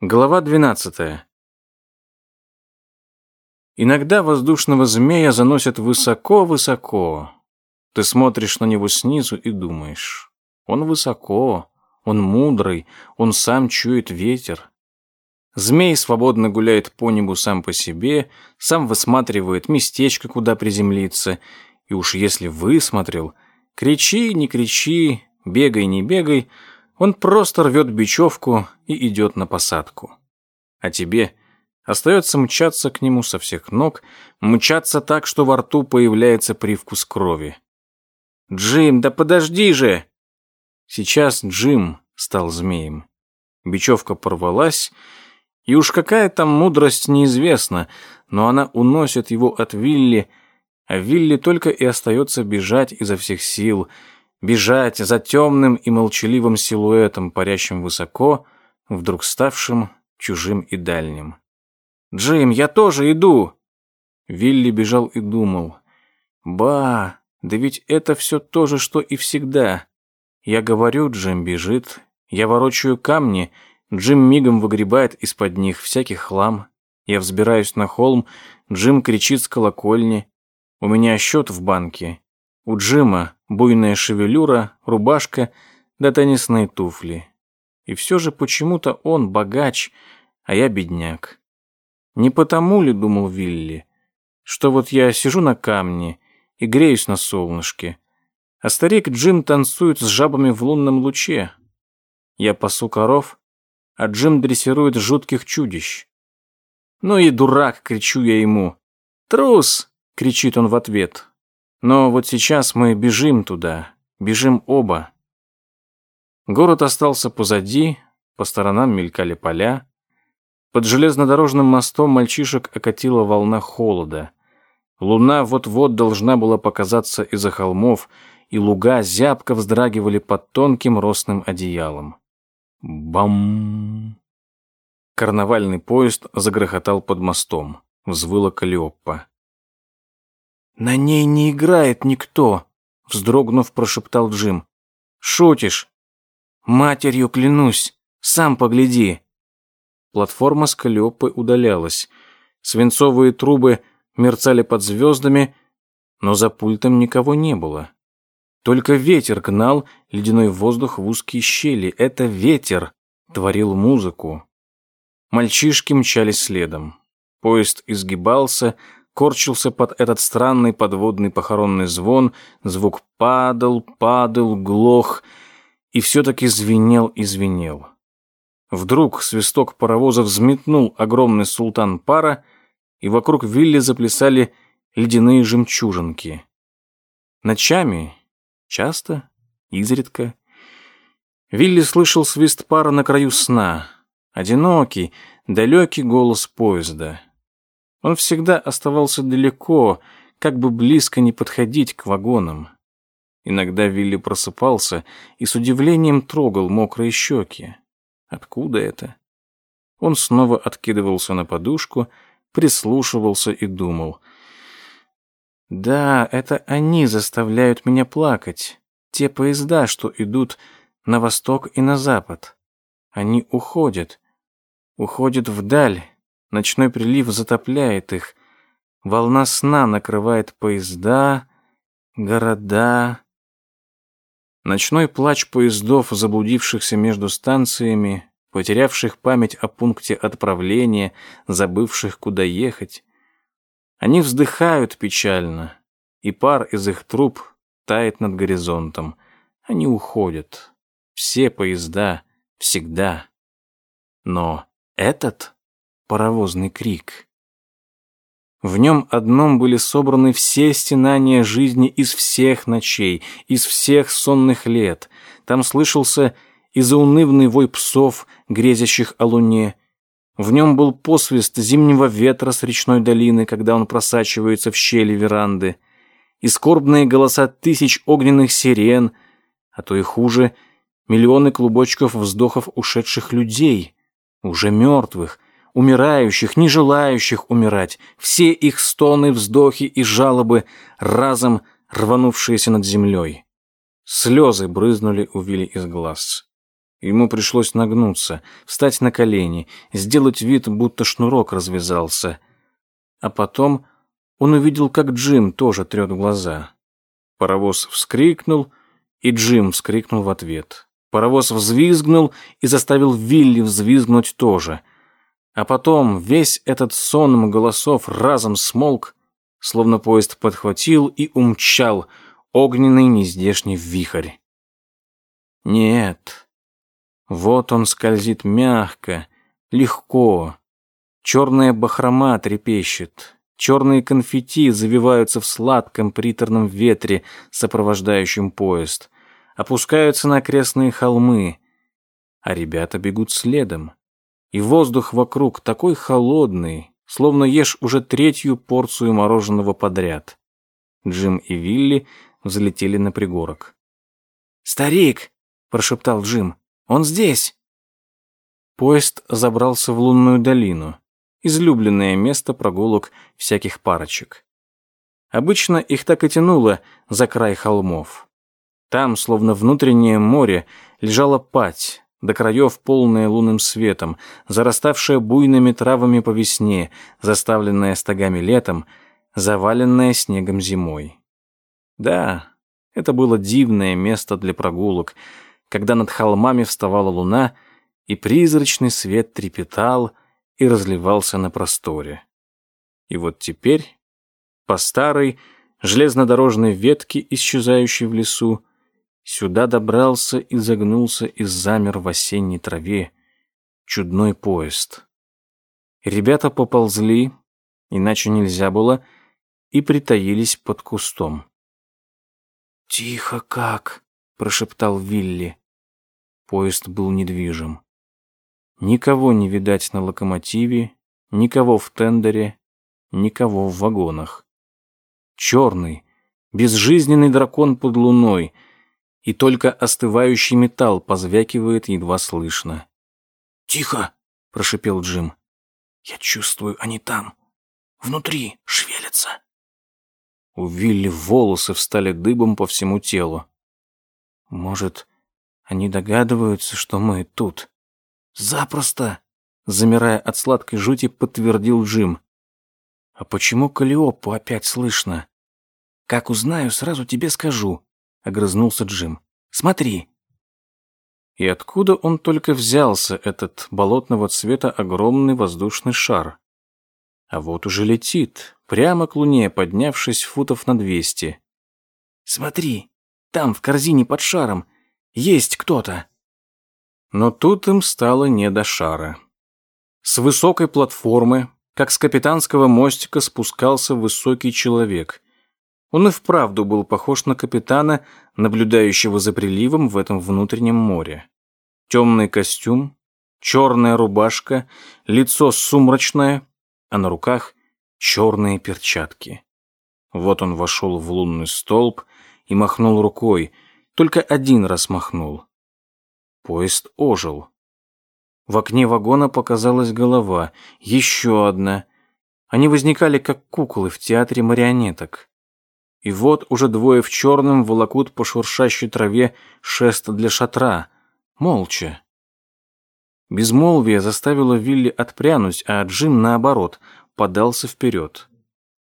Глава 12. Иногда воздушного змея заносят высоко-высоко. Ты смотришь на него снизу и думаешь, он высоко, он мудрый, он сам чует ветер. Змей свободно гуляет по небу сам по себе, сам высматривает местечко, куда приземлиться, и уж если высмотрел, кричи, не кричи, бегай, не бегай — он просто рвет бечевку и идет на посадку. А тебе остается мчаться к нему со всех ног, мчаться так, что во рту появляется привкус крови. «Джим, да подожди же!» Сейчас Джим стал змеем. Бечевка порвалась, и уж какая там мудрость неизвестна, но она уносит его от Вилли, а Вилли только и остается бежать изо всех сил — бежать за темным и молчаливым силуэтом, парящим высоко, вдруг ставшим чужим и дальним. «Джим, я тоже иду!» Вилли бежал и думал. «Ба, да ведь это все то же, что и всегда. Я говорю, Джим бежит, я ворочаю камни, Джим мигом выгребает из-под них всякий хлам. Я взбираюсь на холм, Джим кричит с колокольни. У меня счет в банке, у Джима буйная шевелюра, рубашка да теннисные туфли. И все же почему-то он богач, а я бедняк. Не потому ли, думал Вилли, что вот я сижу на камне и греюсь на солнышке, а старик Джим танцует с жабами в лунном луче. Я пасу коров, а Джим дрессирует жутких чудищ. «Ну и дурак!» — кричу я ему. «Трус!» — кричит он в ответ. Но вот сейчас мы бежим туда, бежим оба. Город остался позади, по сторонам мелькали поля. Под железнодорожным мостом мальчишек окатила волна холода. Луна вот-вот должна была показаться из-за холмов, и луга зябко вздрагивали под тонким росным одеялом. Бам! Карнавальный поезд загрохотал под мостом. Взвыла Калиоппа. «На ней не играет никто», — вздрогнув, прошептал Джим. «Шутишь?» «Матерью клянусь, сам погляди». Платформа с Калиопой удалялась. Свинцовые трубы мерцали под звездами, но за пультом никого не было. Только ветер гнал ледяной воздух в узкие щели. Это ветер творил музыку. Мальчишки мчались следом. Поезд изгибался, корчился под этот странный подводный похоронный звон, звук падал, падал, глох, и все-таки звенел и звенел. Вдруг свисток паровоза взметнул огромный султан пара, и вокруг вилли заплясали ледяные жемчужинки. Ночами, часто, изредка, Вилли слышал свист пара на краю сна, одинокий, далекий голос поезда. Он всегда оставался далеко, как бы близко не подходить к вагонам. Иногда Вилли просыпался и с удивлением трогал мокрые щеки. Откуда это? Он снова откидывался на подушку, прислушивался и думал. «Да, это они заставляют меня плакать. Те поезда, что идут на восток и на запад. Они уходят. Уходят вдаль, Ночной прилив затопляет их. Волна сна накрывает поезда, города. Ночной плач поездов, заблудившихся между станциями, потерявших память о пункте отправления, забывших, куда ехать. Они вздыхают печально, и пар из их труб тает над горизонтом. Они уходят. Все поезда, всегда. Но этот паровозный крик. В нем одном были собраны все стенания жизни из всех ночей, из всех сонных лет. Там слышался и заунывный вой псов, грезящих о луне. В нем был посвист зимнего ветра с речной долины, когда он просачивается в щели веранды, и скорбные голоса тысяч огненных сирен, а то и хуже, миллионы клубочков вздохов ушедших людей, уже мертвых, умирающих, не желающих умирать, все их стоны, вздохи и жалобы, разом рванувшиеся над землей. Слезы брызнули у Вилли из глаз. Ему пришлось нагнуться, встать на колени, сделать вид, будто шнурок развязался. А потом он увидел, как Джим тоже трет глаза. Паровоз вскрикнул, и Джим вскрикнул в ответ. Паровоз взвизгнул и заставил Вилли взвизгнуть тоже. А потом весь этот сон голосов разом смолк, словно поезд подхватил и умчал огненный нездешний вихрь. Нет, вот он скользит мягко, легко. Черная бахрома трепещет, черные конфетти завиваются в сладком приторном ветре, сопровождающем поезд, опускаются на окрестные холмы, а ребята бегут следом. И воздух вокруг такой холодный, словно ешь уже третью порцию мороженого подряд. Джим и Вилли взлетели на пригорок. «Старик!» — прошептал Джим. Он здесь!» Поезд забрался в лунную долину, излюбленное место прогулок всяких парочек. Обычно их так и тянуло за край холмов. Там, словно внутреннее море, лежала пать, до краев полная лунным светом, зараставшая буйными травами по весне, заставленная стогами летом, заваленная снегом зимой. Да, это было дивное место для прогулок — когда над холмами вставала луна, и призрачный свет трепетал и разливался на просторе. И вот теперь, по старой железнодорожной ветке, исчезающей в лесу, сюда добрался и загнулся и замер в осенней траве чудной поезд. Ребята поползли, иначе нельзя было, и притаились под кустом. «Тихо как!» — прошептал Вилли. Поезд был недвижим. Никого не видать на локомотиве, никого в тендере, никого в вагонах. Черный, безжизненный дракон под луной, и только остывающий металл позвякивает едва слышно. «Тихо!» — прошипел Джим. «Я чувствую, они там, внутри, шевелятся». У Вилли волосы встали дыбом по всему телу. «Может, они догадываются, что мы тут. Запросто, замирая от сладкой жути, подтвердил Джим. А почему Калиопу опять слышно? Как узнаю, сразу тебе скажу, огрызнулся Джим. Смотри. И откуда он только взялся, этот болотного цвета огромный воздушный шар? А вот уже летит, прямо к луне, поднявшись футов на двести. Смотри, там, в корзине под шаром, есть кто-то. Но тут им стало не до шара. С высокой платформы, как с капитанского мостика, спускался высокий человек. Он и вправду был похож на капитана, наблюдающего за приливом в этом внутреннем море. Темный костюм, черная рубашка, лицо сумрачное, а на руках черные перчатки. Вот он вошел в лунный столб и махнул рукой — только один раз махнул. Поезд ожил. В окне вагона показалась голова, еще одна. Они возникали, как куклы в театре марионеток. И вот уже двое в черном волокут по шуршащей траве шест для шатра. Молча. Безмолвие заставило Вилли отпрянуть, а Джим, наоборот, подался вперед.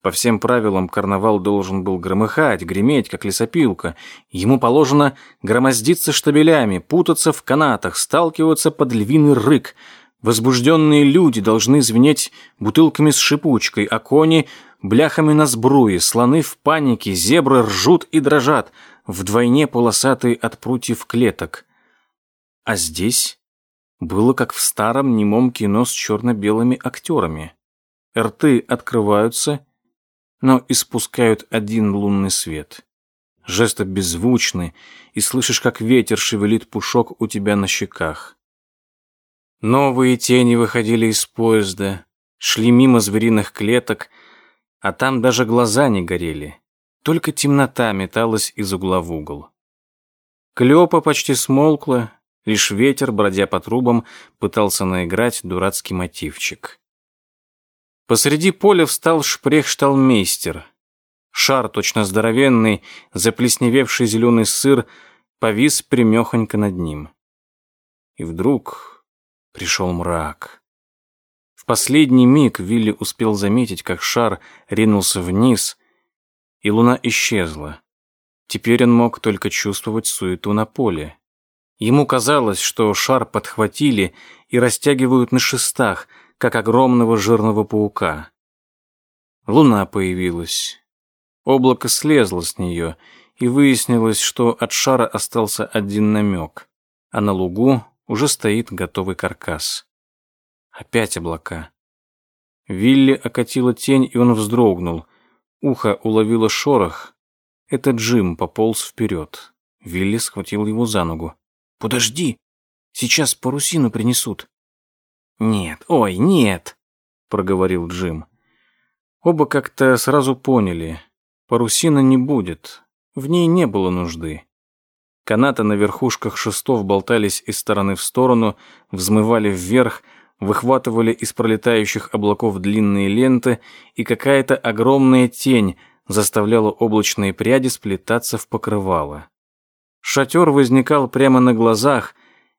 По всем правилам карнавал должен был громыхать, греметь, как лесопилка. Ему положено громоздиться штабелями, путаться в канатах, сталкиваться под львиный рык. Возбужденные люди должны звенеть бутылками с шипучкой, а кони — бляхами на сбруе, слоны в панике, зебры ржут и дрожат, вдвойне полосатые от прутьев клеток. А здесь было как в старом немом кино с черно-белыми актерами. Рты открываются, но испускают один лунный свет. Жесты беззвучны, и слышишь, как ветер шевелит пушок у тебя на щеках. Новые тени выходили из поезда, шли мимо звериных клеток, а там даже глаза не горели, только темнота металась из угла в угол. Клёпа почти смолкла, лишь ветер, бродя по трубам, пытался наиграть дурацкий мотивчик. Посреди поля встал шпрехшталмейстер. Шар, точно здоровенный, заплесневевший зеленый сыр, повис примехонько над ним. И вдруг пришел мрак. Последний миг Вилли успел заметить, как шар ринулся вниз, и луна исчезла. Теперь он мог только чувствовать суету на поле. Ему казалось, что шар подхватили и растягивают на шестах, как огромного жирного паука. Луна появилась. Облако слезло с нее, и выяснилось, что от шара остался один намек, а на лугу уже стоит готовый каркас. Опять облака. Вилли окатила тень, и он вздрогнул. Ухо уловило шорох. Это Джим пополз вперед. Вилли схватил его за ногу. «Подожди! Сейчас парусину принесут». «Нет, ой, нет!» — проговорил Джим. Оба как-то сразу поняли. Парусина не будет. В ней не было нужды. Канаты на верхушках шестов болтались из стороны в сторону, взмывали вверх, выхватывали из пролетающих облаков длинные ленты, и какая-то огромная тень заставляла облачные пряди сплетаться в покрывало. Шатер возникал прямо на глазах,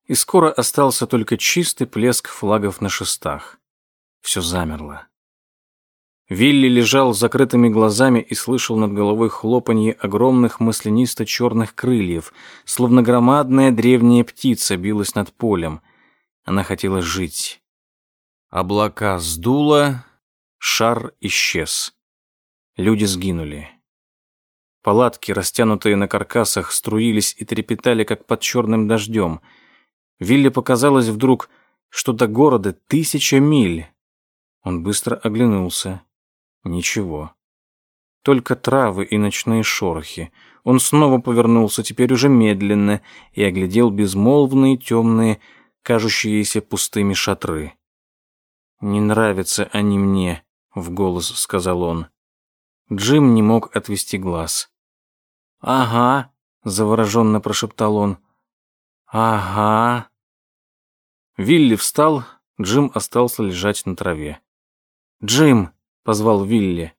и скоро остался только чистый плеск флагов на шестах. Все замерло. Вилли лежал с закрытыми глазами и слышал над головой хлопанье огромных маслянисто-черных крыльев, словно громадная древняя птица билась над полем. Она хотела жить. Облака сдуло, шар исчез. Люди сгинули. Палатки, растянутые на каркасах, струились и трепетали, как под черным дождем. Вилли показалось вдруг, что до города тысяча миль. Он быстро оглянулся. Ничего. Только травы и ночные шорохи. Он снова повернулся, теперь уже медленно, и оглядел безмолвные, темные, кажущиеся пустыми шатры. «Не нравятся они мне», — в голос сказал он. Джим не мог отвести глаз. «Ага», — завороженно прошептал он. «Ага». Вилли встал, Джим остался лежать на траве. «Джим!» позвал Вилли.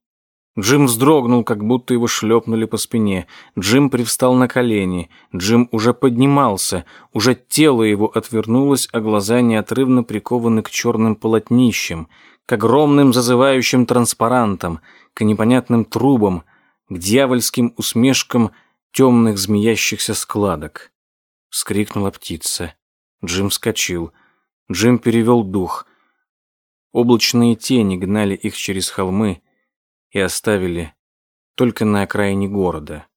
Джим вздрогнул, как будто его шлепнули по спине. Джим привстал на колени. Джим уже поднимался. Уже тело его отвернулось, а глаза неотрывно прикованы к черным полотнищам, к огромным зазывающим транспарантам, к непонятным трубам, к дьявольским усмешкам темных змеящихся складок. Вскрикнула птица. Джим вскочил. Джим перевел дух. Облачные тени гнали их через холмы и оставили только на окраине города.